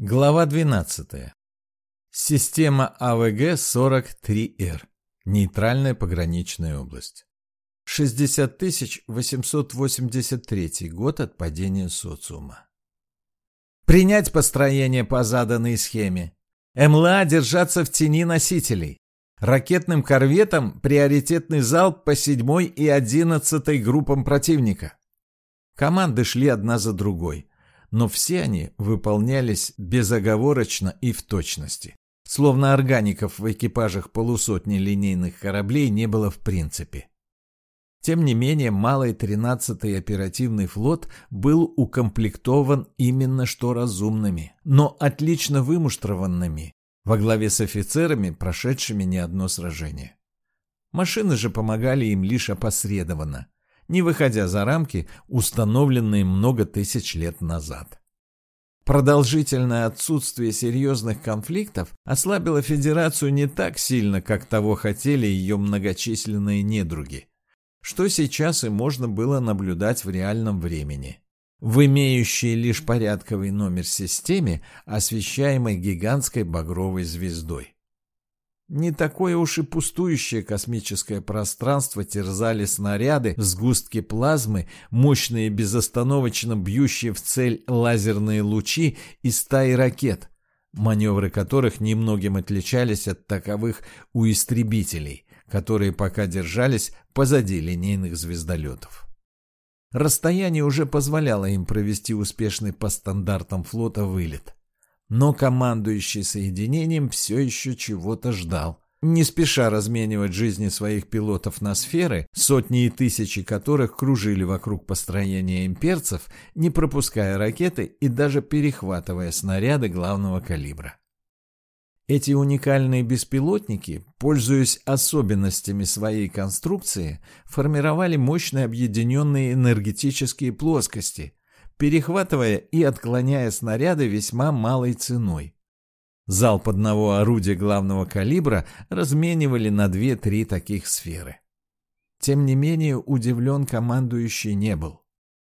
Глава 12. Система АВГ-43Р. Нейтральная пограничная область. 60 883 год от падения социума. Принять построение по заданной схеме. МЛА держаться в тени носителей. Ракетным корветам приоритетный залп по 7 и 11 группам противника. Команды шли одна за другой но все они выполнялись безоговорочно и в точности. Словно органиков в экипажах полусотни линейных кораблей не было в принципе. Тем не менее, малый 13-й оперативный флот был укомплектован именно что разумными, но отлично вымуштрованными, во главе с офицерами, прошедшими не одно сражение. Машины же помогали им лишь опосредованно – не выходя за рамки, установленные много тысяч лет назад. Продолжительное отсутствие серьезных конфликтов ослабило Федерацию не так сильно, как того хотели ее многочисленные недруги, что сейчас и можно было наблюдать в реальном времени. В имеющей лишь порядковый номер системе, освещаемой гигантской багровой звездой. Не такое уж и пустующее космическое пространство терзали снаряды, сгустки плазмы, мощные безостановочно бьющие в цель лазерные лучи и стаи ракет, маневры которых немногим отличались от таковых у истребителей, которые пока держались позади линейных звездолетов. Расстояние уже позволяло им провести успешный по стандартам флота вылет. Но командующий соединением все еще чего-то ждал. Не спеша разменивать жизни своих пилотов на сферы, сотни и тысячи которых кружили вокруг построения имперцев, не пропуская ракеты и даже перехватывая снаряды главного калибра. Эти уникальные беспилотники, пользуясь особенностями своей конструкции, формировали мощные объединенные энергетические плоскости, перехватывая и отклоняя снаряды весьма малой ценой. Залп одного орудия главного калибра разменивали на две-три таких сферы. Тем не менее, удивлен командующий не был.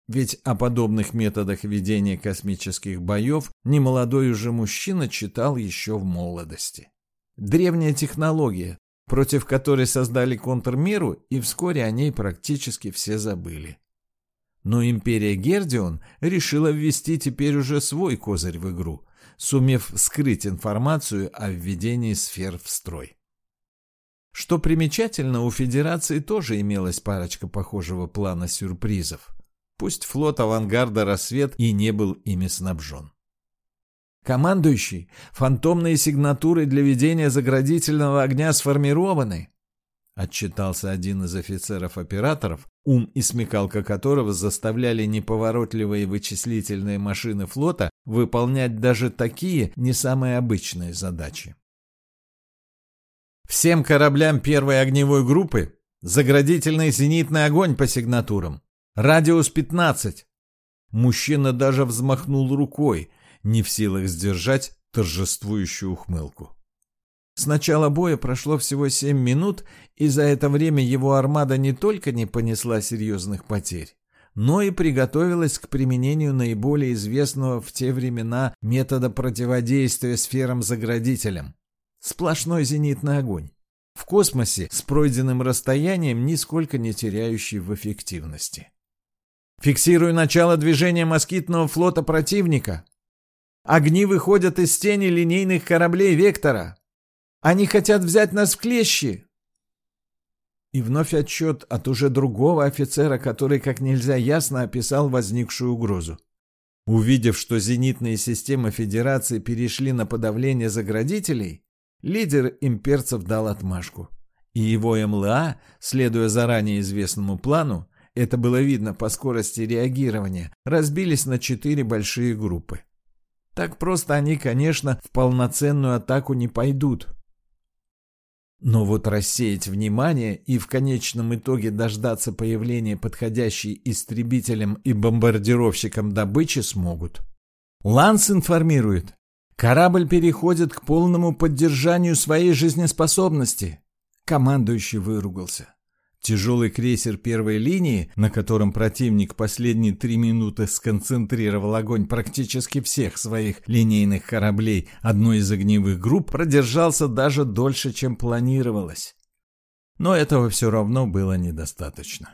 Ведь о подобных методах ведения космических боев немолодой уже мужчина читал еще в молодости. Древняя технология, против которой создали контрмеру, и вскоре о ней практически все забыли. Но империя Гердион решила ввести теперь уже свой козырь в игру, сумев скрыть информацию о введении сфер в строй. Что примечательно, у Федерации тоже имелась парочка похожего плана сюрпризов. Пусть флот авангарда «Рассвет» и не был ими снабжен. «Командующий, фантомные сигнатуры для ведения заградительного огня сформированы», отчитался один из офицеров-операторов, ум и смекалка которого заставляли неповоротливые вычислительные машины флота выполнять даже такие не самые обычные задачи. Всем кораблям первой огневой группы заградительный зенитный огонь по сигнатурам. Радиус 15. Мужчина даже взмахнул рукой, не в силах сдержать торжествующую ухмылку. С начала боя прошло всего 7 минут, и за это время его армада не только не понесла серьезных потерь, но и приготовилась к применению наиболее известного в те времена метода противодействия сферам-заградителям – сплошной зенитный огонь. В космосе с пройденным расстоянием нисколько не теряющий в эффективности. Фиксирую начало движения москитного флота противника. Огни выходят из тени линейных кораблей «Вектора». Они хотят взять нас в клещи!» И вновь отчет от уже другого офицера, который как нельзя ясно описал возникшую угрозу. Увидев, что зенитные системы Федерации перешли на подавление заградителей, лидер имперцев дал отмашку. И его МЛА, следуя заранее известному плану, это было видно по скорости реагирования, разбились на четыре большие группы. Так просто они, конечно, в полноценную атаку не пойдут, но вот рассеять внимание и в конечном итоге дождаться появления подходящей истребителям и бомбардировщикам добычи смогут. Ланс информирует. Корабль переходит к полному поддержанию своей жизнеспособности. Командующий выругался. Тяжелый крейсер первой линии, на котором противник последние три минуты сконцентрировал огонь практически всех своих линейных кораблей одной из огневых групп, продержался даже дольше, чем планировалось. Но этого все равно было недостаточно.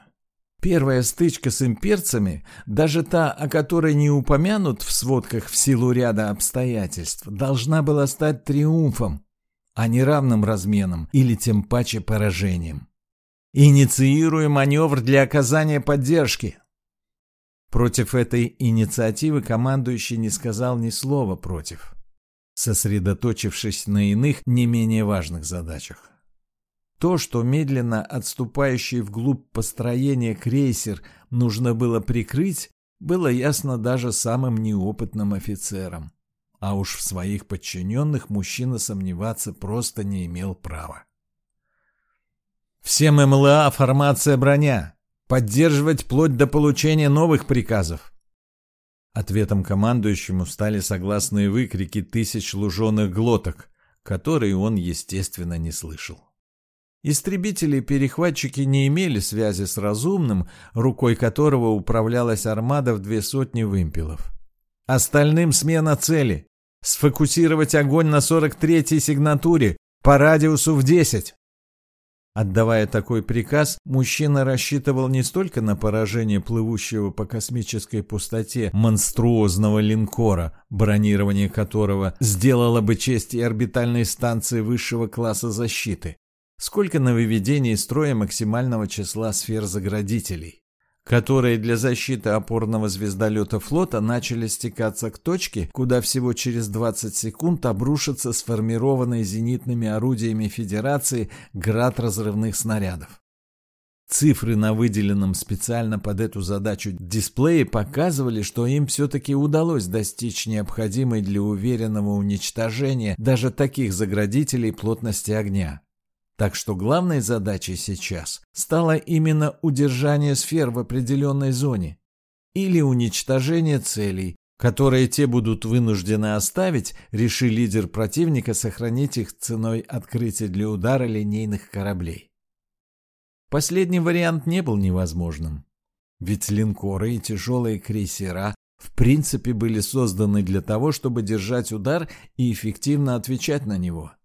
Первая стычка с имперцами, даже та, о которой не упомянут в сводках в силу ряда обстоятельств, должна была стать триумфом, а не равным разменом или тем паче поражением. Инициируя маневр для оказания поддержки. Против этой инициативы командующий не сказал ни слова против, сосредоточившись на иных, не менее важных задачах. То, что медленно отступающий вглубь построения крейсер нужно было прикрыть, было ясно даже самым неопытным офицерам. А уж в своих подчиненных мужчина сомневаться просто не имел права. Всем МЛА формация броня. Поддерживать вплоть до получения новых приказов. Ответом командующему стали согласные выкрики тысяч луженых глоток, которые он, естественно, не слышал. Истребители-перехватчики не имели связи с разумным, рукой которого управлялась армада в две сотни вымпелов. Остальным смена цели. Сфокусировать огонь на 43-й сигнатуре по радиусу в 10. Отдавая такой приказ, мужчина рассчитывал не столько на поражение плывущего по космической пустоте монструозного линкора, бронирование которого сделало бы честь и орбитальной станции высшего класса защиты, сколько на выведение строя максимального числа сфер-заградителей которые для защиты опорного звездолета флота начали стекаться к точке, куда всего через 20 секунд обрушится сформированный зенитными орудиями Федерации град разрывных снарядов. Цифры на выделенном специально под эту задачу дисплее показывали, что им все-таки удалось достичь необходимой для уверенного уничтожения даже таких заградителей плотности огня. Так что главной задачей сейчас стало именно удержание сфер в определенной зоне или уничтожение целей, которые те будут вынуждены оставить, решил лидер противника сохранить их ценой открытия для удара линейных кораблей. Последний вариант не был невозможным, ведь линкоры и тяжелые крейсера в принципе были созданы для того, чтобы держать удар и эффективно отвечать на него –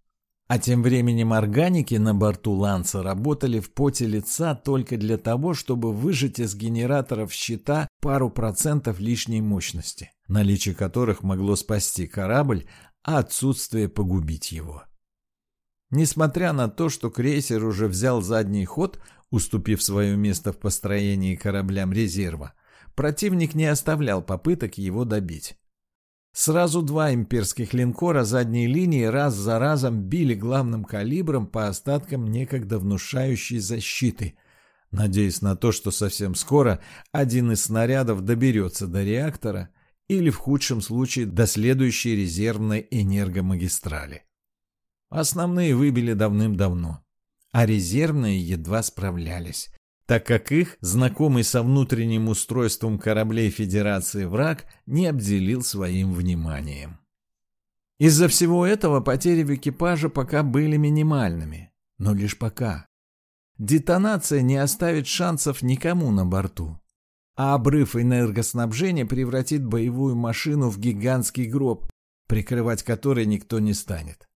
а тем временем органики на борту Ланса работали в поте лица только для того, чтобы выжать из генераторов щита пару процентов лишней мощности, наличие которых могло спасти корабль, а отсутствие погубить его. Несмотря на то, что крейсер уже взял задний ход, уступив свое место в построении кораблям резерва, противник не оставлял попыток его добить. Сразу два имперских линкора задней линии раз за разом били главным калибром по остаткам некогда внушающей защиты, надеясь на то, что совсем скоро один из снарядов доберется до реактора или в худшем случае до следующей резервной энергомагистрали. Основные выбили давным-давно, а резервные едва справлялись, так как их, знакомый со внутренним устройством кораблей Федерации враг, не обделил своим вниманием. Из-за всего этого потери в экипаже пока были минимальными, но лишь пока. Детонация не оставит шансов никому на борту, а обрыв энергоснабжения превратит боевую машину в гигантский гроб, прикрывать который никто не станет.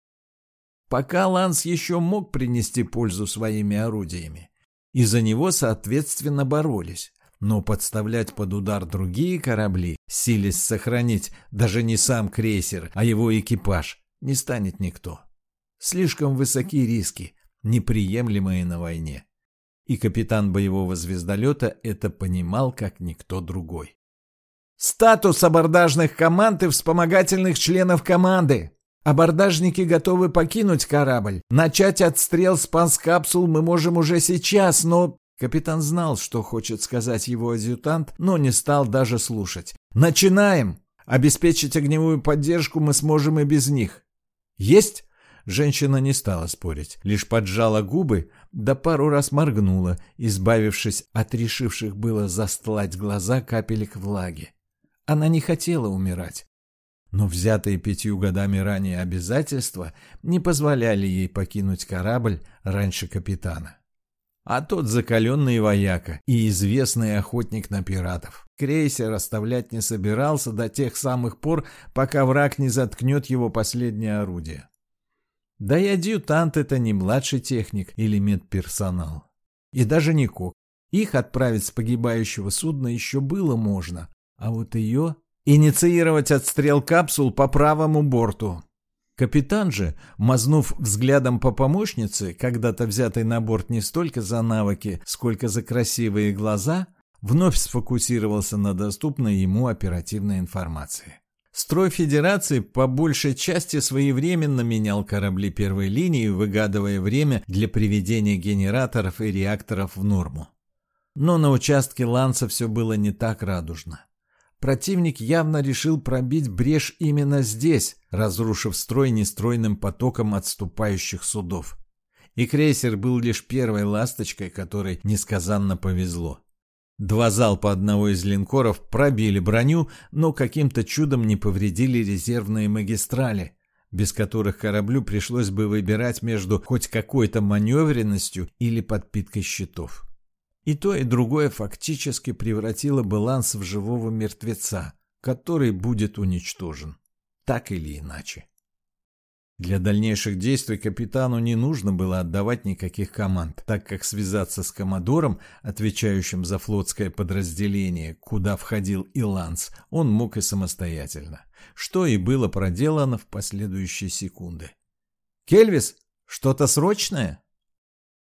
Пока Ланс еще мог принести пользу своими орудиями, и за него, соответственно, боролись. Но подставлять под удар другие корабли, силясь сохранить даже не сам крейсер, а его экипаж, не станет никто. Слишком высоки риски, неприемлемые на войне. И капитан боевого звездолета это понимал, как никто другой. «Статус абордажных команд и вспомогательных членов команды!» Абордажники готовы покинуть корабль. Начать отстрел спанс-капсул мы можем уже сейчас, но...» Капитан знал, что хочет сказать его адъютант, но не стал даже слушать. «Начинаем! Обеспечить огневую поддержку мы сможем и без них». «Есть?» Женщина не стала спорить, лишь поджала губы, да пару раз моргнула, избавившись от решивших было застлать глаза капелек влаги. Она не хотела умирать. Но взятые пятью годами ранее обязательства не позволяли ей покинуть корабль раньше капитана. а тот закаленный вояка и известный охотник на пиратов. Крейсер оставлять не собирался до тех самых пор, пока враг не заткнет его последнее орудие. Да и адъютант это не младший техник или медперсонал. И даже не кок. Их отправить с погибающего судна еще было можно, а вот ее инициировать отстрел капсул по правому борту. Капитан же, мазнув взглядом по помощнице, когда-то взятой на борт не столько за навыки, сколько за красивые глаза, вновь сфокусировался на доступной ему оперативной информации. Строй Федерации по большей части своевременно менял корабли первой линии, выгадывая время для приведения генераторов и реакторов в норму. Но на участке Ланса все было не так радужно. Противник явно решил пробить брешь именно здесь, разрушив строй нестройным потоком отступающих судов. И крейсер был лишь первой ласточкой, которой несказанно повезло. Два залпа одного из линкоров пробили броню, но каким-то чудом не повредили резервные магистрали, без которых кораблю пришлось бы выбирать между хоть какой-то маневренностью или подпиткой щитов. И то, и другое фактически превратило баланс в живого мертвеца, который будет уничтожен. Так или иначе. Для дальнейших действий капитану не нужно было отдавать никаких команд, так как связаться с коммодором, отвечающим за флотское подразделение, куда входил и Ланс, он мог и самостоятельно, что и было проделано в последующие секунды. «Кельвис, что-то срочное?»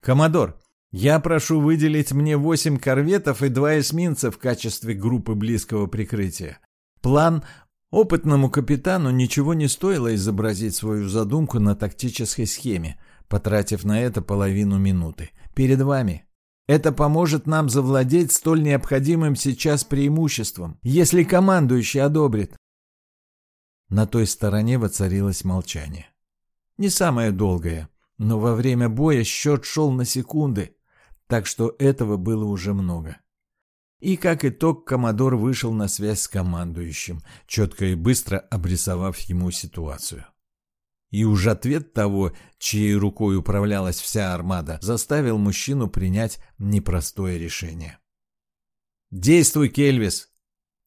«Коммодор, я прошу выделить мне восемь корветов и два эсминца в качестве группы близкого прикрытия. План опытному капитану ничего не стоило изобразить свою задумку на тактической схеме, потратив на это половину минуты. Перед вами. Это поможет нам завладеть столь необходимым сейчас преимуществом, если командующий одобрит. На той стороне воцарилось молчание. Не самое долгое, но во время боя счет шел на секунды так что этого было уже много. И как итог, Комодор вышел на связь с командующим, четко и быстро обрисовав ему ситуацию. И уж ответ того, чьей рукой управлялась вся армада, заставил мужчину принять непростое решение. «Действуй, Кельвис!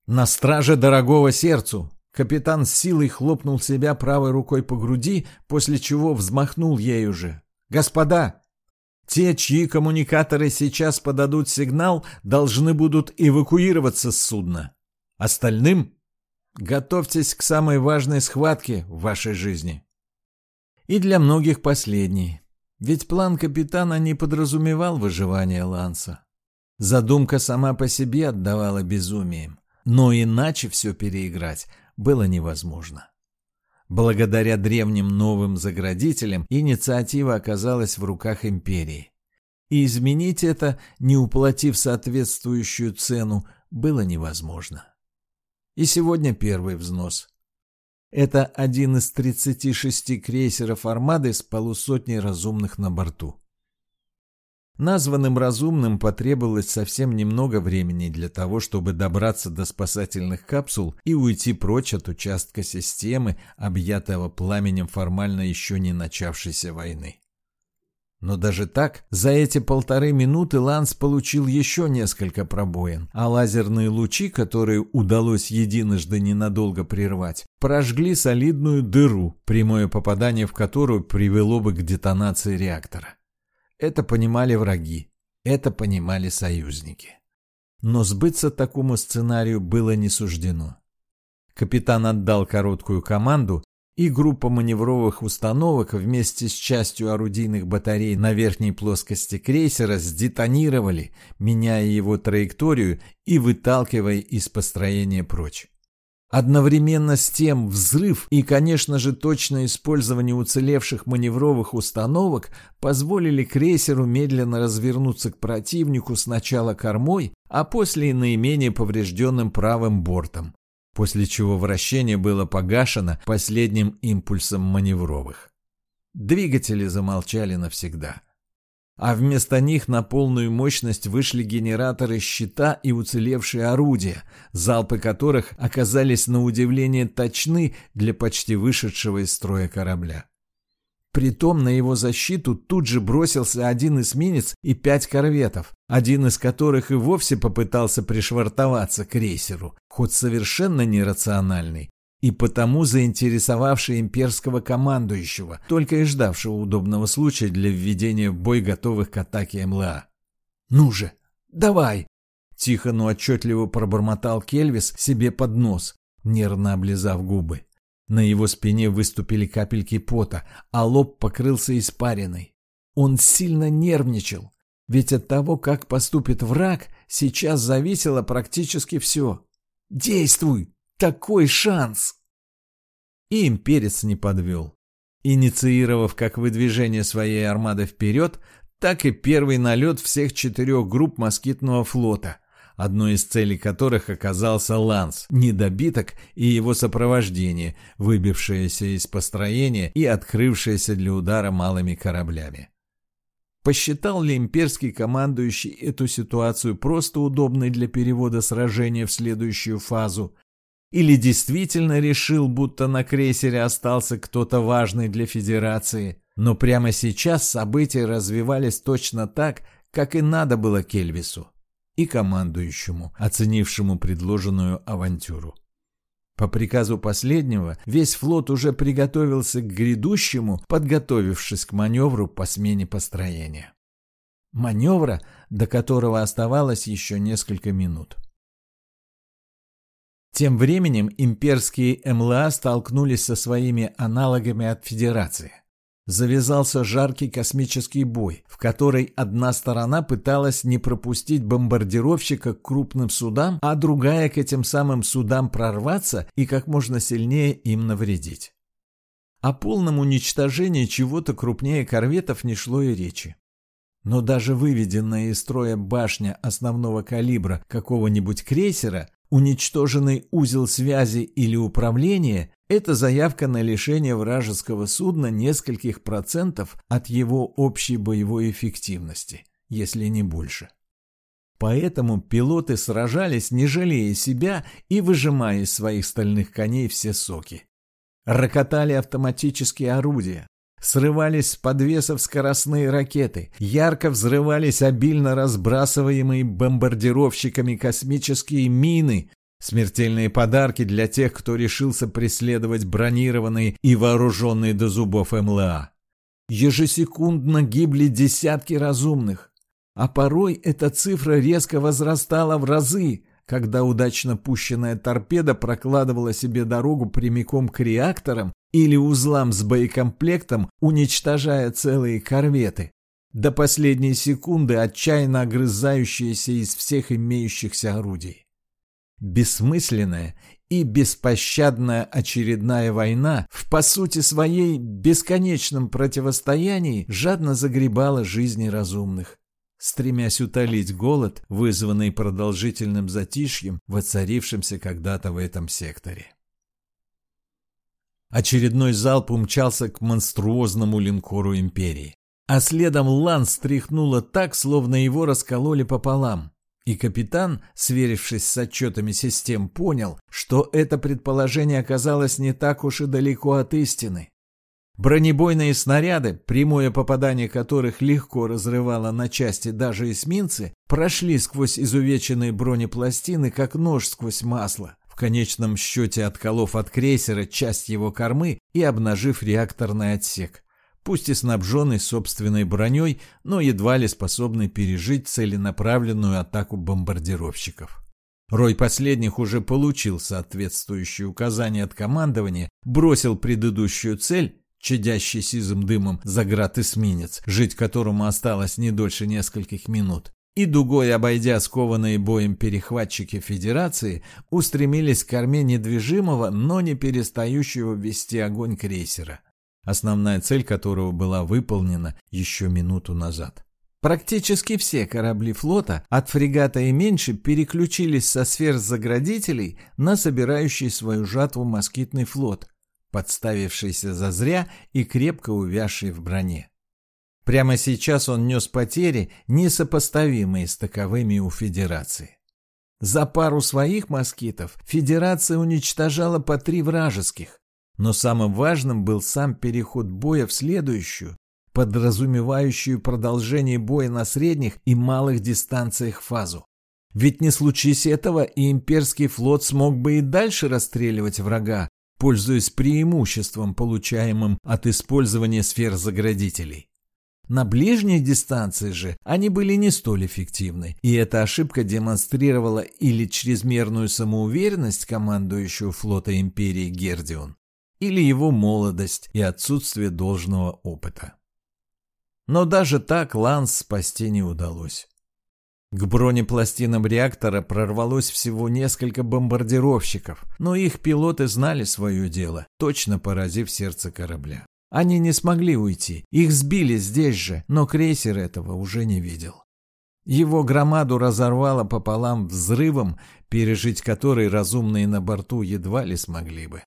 На страже дорогого сердцу!» Капитан с силой хлопнул себя правой рукой по груди, после чего взмахнул ею же. «Господа, те, чьи коммуникаторы сейчас подадут сигнал, должны будут эвакуироваться с судна. Остальным готовьтесь к самой важной схватке в вашей жизни. И для многих последней. Ведь план капитана не подразумевал выживание Ланса. Задумка сама по себе отдавала безумием, но иначе все переиграть было невозможно. Благодаря древним новым заградителям инициатива оказалась в руках империи. И изменить это, не уплатив соответствующую цену, было невозможно. И сегодня первый взнос. Это один из 36 крейсеров армады с полусотней разумных на борту. Названным разумным потребовалось совсем немного времени для того, чтобы добраться до спасательных капсул и уйти прочь от участка системы, объятого пламенем формально еще не начавшейся войны. Но даже так, за эти полторы минуты Ланс получил еще несколько пробоин, а лазерные лучи, которые удалось единожды ненадолго прервать, прожгли солидную дыру, прямое попадание в которую привело бы к детонации реактора. Это понимали враги, это понимали союзники. Но сбыться такому сценарию было не суждено. Капитан отдал короткую команду, и группа маневровых установок вместе с частью орудийных батарей на верхней плоскости крейсера сдетонировали, меняя его траекторию и выталкивая из построения прочь. Одновременно с тем взрыв и, конечно же, точное использование уцелевших маневровых установок позволили крейсеру медленно развернуться к противнику сначала кормой, а после и наименее поврежденным правым бортом, после чего вращение было погашено последним импульсом маневровых. Двигатели замолчали навсегда а вместо них на полную мощность вышли генераторы щита и уцелевшие орудия, залпы которых оказались на удивление точны для почти вышедшего из строя корабля. Притом на его защиту тут же бросился один эсминец и пять корветов, один из которых и вовсе попытался пришвартоваться к крейсеру, ход совершенно нерациональный, и потому заинтересовавший имперского командующего, только и ждавшего удобного случая для введения в бой готовых к атаке МЛА. «Ну же, давай!» Тихо, но отчетливо пробормотал Кельвис себе под нос, нервно облизав губы. На его спине выступили капельки пота, а лоб покрылся испариной. Он сильно нервничал, ведь от того, как поступит враг, сейчас зависело практически все. «Действуй! Такой шанс!» И имперец не подвел. Инициировав как выдвижение своей армады вперед, так и первый налет всех четырех групп москитного флота – одной из целей которых оказался Ланс, недобиток и его сопровождение, выбившееся из построения и открывшееся для удара малыми кораблями. Посчитал ли имперский командующий эту ситуацию просто удобной для перевода сражения в следующую фазу, или действительно решил, будто на крейсере остался кто-то важный для Федерации, но прямо сейчас события развивались точно так, как и надо было Кельвису и командующему, оценившему предложенную авантюру. По приказу последнего весь флот уже приготовился к грядущему, подготовившись к маневру по смене построения. Маневра, до которого оставалось еще несколько минут. Тем временем имперские МЛА столкнулись со своими аналогами от Федерации завязался жаркий космический бой, в который одна сторона пыталась не пропустить бомбардировщика к крупным судам, а другая к этим самым судам прорваться и как можно сильнее им навредить. О полном уничтожении чего-то крупнее корветов не шло и речи. Но даже выведенная из строя башня основного калибра какого-нибудь крейсера, уничтоженный узел связи или управления это заявка на лишение вражеского судна нескольких процентов от его общей боевой эффективности, если не больше. Поэтому пилоты сражались, не жалея себя и выжимая из своих стальных коней все соки. Рокотали автоматические орудия, срывались с подвесов скоростные ракеты, ярко взрывались обильно разбрасываемые бомбардировщиками космические мины, Смертельные подарки для тех, кто решился преследовать бронированные и вооруженные до зубов МЛА. Ежесекундно гибли десятки разумных, а порой эта цифра резко возрастала в разы, когда удачно пущенная торпеда прокладывала себе дорогу прямиком к реакторам или узлам с боекомплектом, уничтожая целые корветы. До последней секунды отчаянно огрызающиеся из всех имеющихся орудий. Бессмысленная и беспощадная очередная война в, по сути своей, бесконечном противостоянии жадно загребала жизни разумных, стремясь утолить голод, вызванный продолжительным затишьем, воцарившимся когда-то в этом секторе. Очередной залп умчался к монструозному линкору Империи. А следом Ланс стряхнуло так, словно его раскололи пополам. И капитан, сверившись с отчетами систем, понял, что это предположение оказалось не так уж и далеко от истины. Бронебойные снаряды, прямое попадание которых легко разрывало на части даже эсминцы, прошли сквозь изувеченные бронепластины, как нож сквозь масло, конечном счете отколов от крейсера часть его кормы и обнажив реакторный отсек пусть и снабженный собственной броней, но едва ли способный пережить целенаправленную атаку бомбардировщиков. Рой последних уже получил соответствующие указания от командования, бросил предыдущую цель, чадящий сизым дымом заград эсминец, жить которому осталось не дольше нескольких минут, и дугой, обойдя скованные боем перехватчики Федерации, устремились к корме недвижимого, но не перестающего вести огонь крейсера основная цель которого была выполнена еще минуту назад. Практически все корабли флота, от фрегата и меньше, переключились со сфер заградителей на собирающий свою жатву москитный флот, подставившийся зазря и крепко увязший в броне. Прямо сейчас он нес потери, несопоставимые с таковыми у Федерации. За пару своих москитов Федерация уничтожала по три вражеских, Но самым важным был сам переход боя в следующую, подразумевающую продолжение боя на средних и малых дистанциях фазу. Ведь не случись этого, и имперский флот смог бы и дальше расстреливать врага, пользуясь преимуществом, получаемым от использования сфер заградителей. На ближней дистанции же они были не столь эффективны, и эта ошибка демонстрировала или чрезмерную самоуверенность командующего флота империи Гердион, или его молодость и отсутствие должного опыта. Но даже так Ланс спасти не удалось. К бронепластинам реактора прорвалось всего несколько бомбардировщиков, но их пилоты знали свое дело, точно поразив сердце корабля. Они не смогли уйти, их сбили здесь же, но крейсер этого уже не видел. Его громаду разорвало пополам взрывом, пережить который разумные на борту едва ли смогли бы.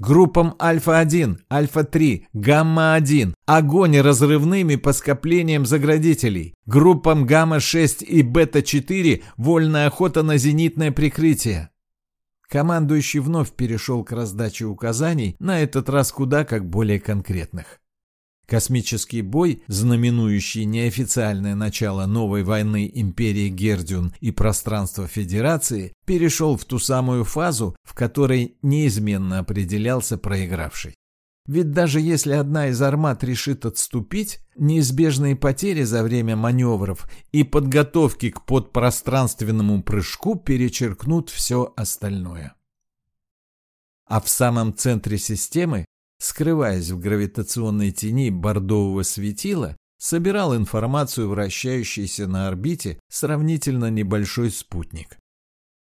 Группам Альфа-1, Альфа-3, Гамма-1. Огонь разрывными по скоплениям заградителей. Группам Гамма-6 и Бета-4 вольная охота на зенитное прикрытие. Командующий вновь перешел к раздаче указаний, на этот раз куда как более конкретных. Космический бой, знаменующий неофициальное начало новой войны империи Гердюн и пространства Федерации, перешел в ту самую фазу, в которой неизменно определялся проигравший. Ведь даже если одна из армат решит отступить, неизбежные потери за время маневров и подготовки к подпространственному прыжку перечеркнут все остальное. А в самом центре системы скрываясь в гравитационной тени бордового светила, собирал информацию, вращающийся на орбите сравнительно небольшой спутник.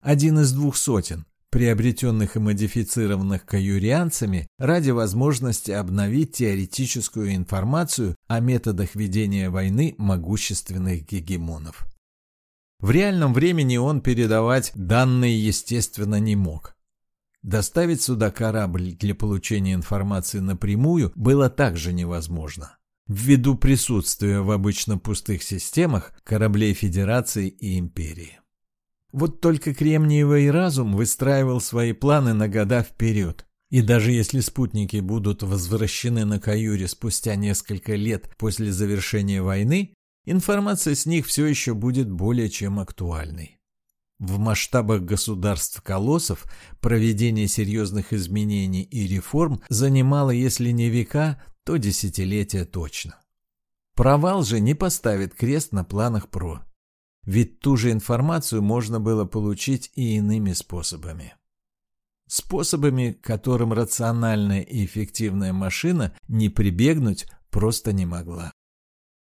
Один из двух сотен, приобретенных и модифицированных каюрианцами ради возможности обновить теоретическую информацию о методах ведения войны могущественных гегемонов. В реальном времени он передавать данные, естественно, не мог. Доставить сюда корабль для получения информации напрямую было также невозможно. Ввиду присутствия в обычно пустых системах кораблей Федерации и Империи. Вот только Кремниевый разум выстраивал свои планы на года вперед. И даже если спутники будут возвращены на Каюре спустя несколько лет после завершения войны, информация с них все еще будет более чем актуальной. В масштабах государств-колоссов проведение серьезных изменений и реформ занимало, если не века, то десятилетия точно. Провал же не поставит крест на планах ПРО. Ведь ту же информацию можно было получить и иными способами. Способами, которым рациональная и эффективная машина не прибегнуть просто не могла.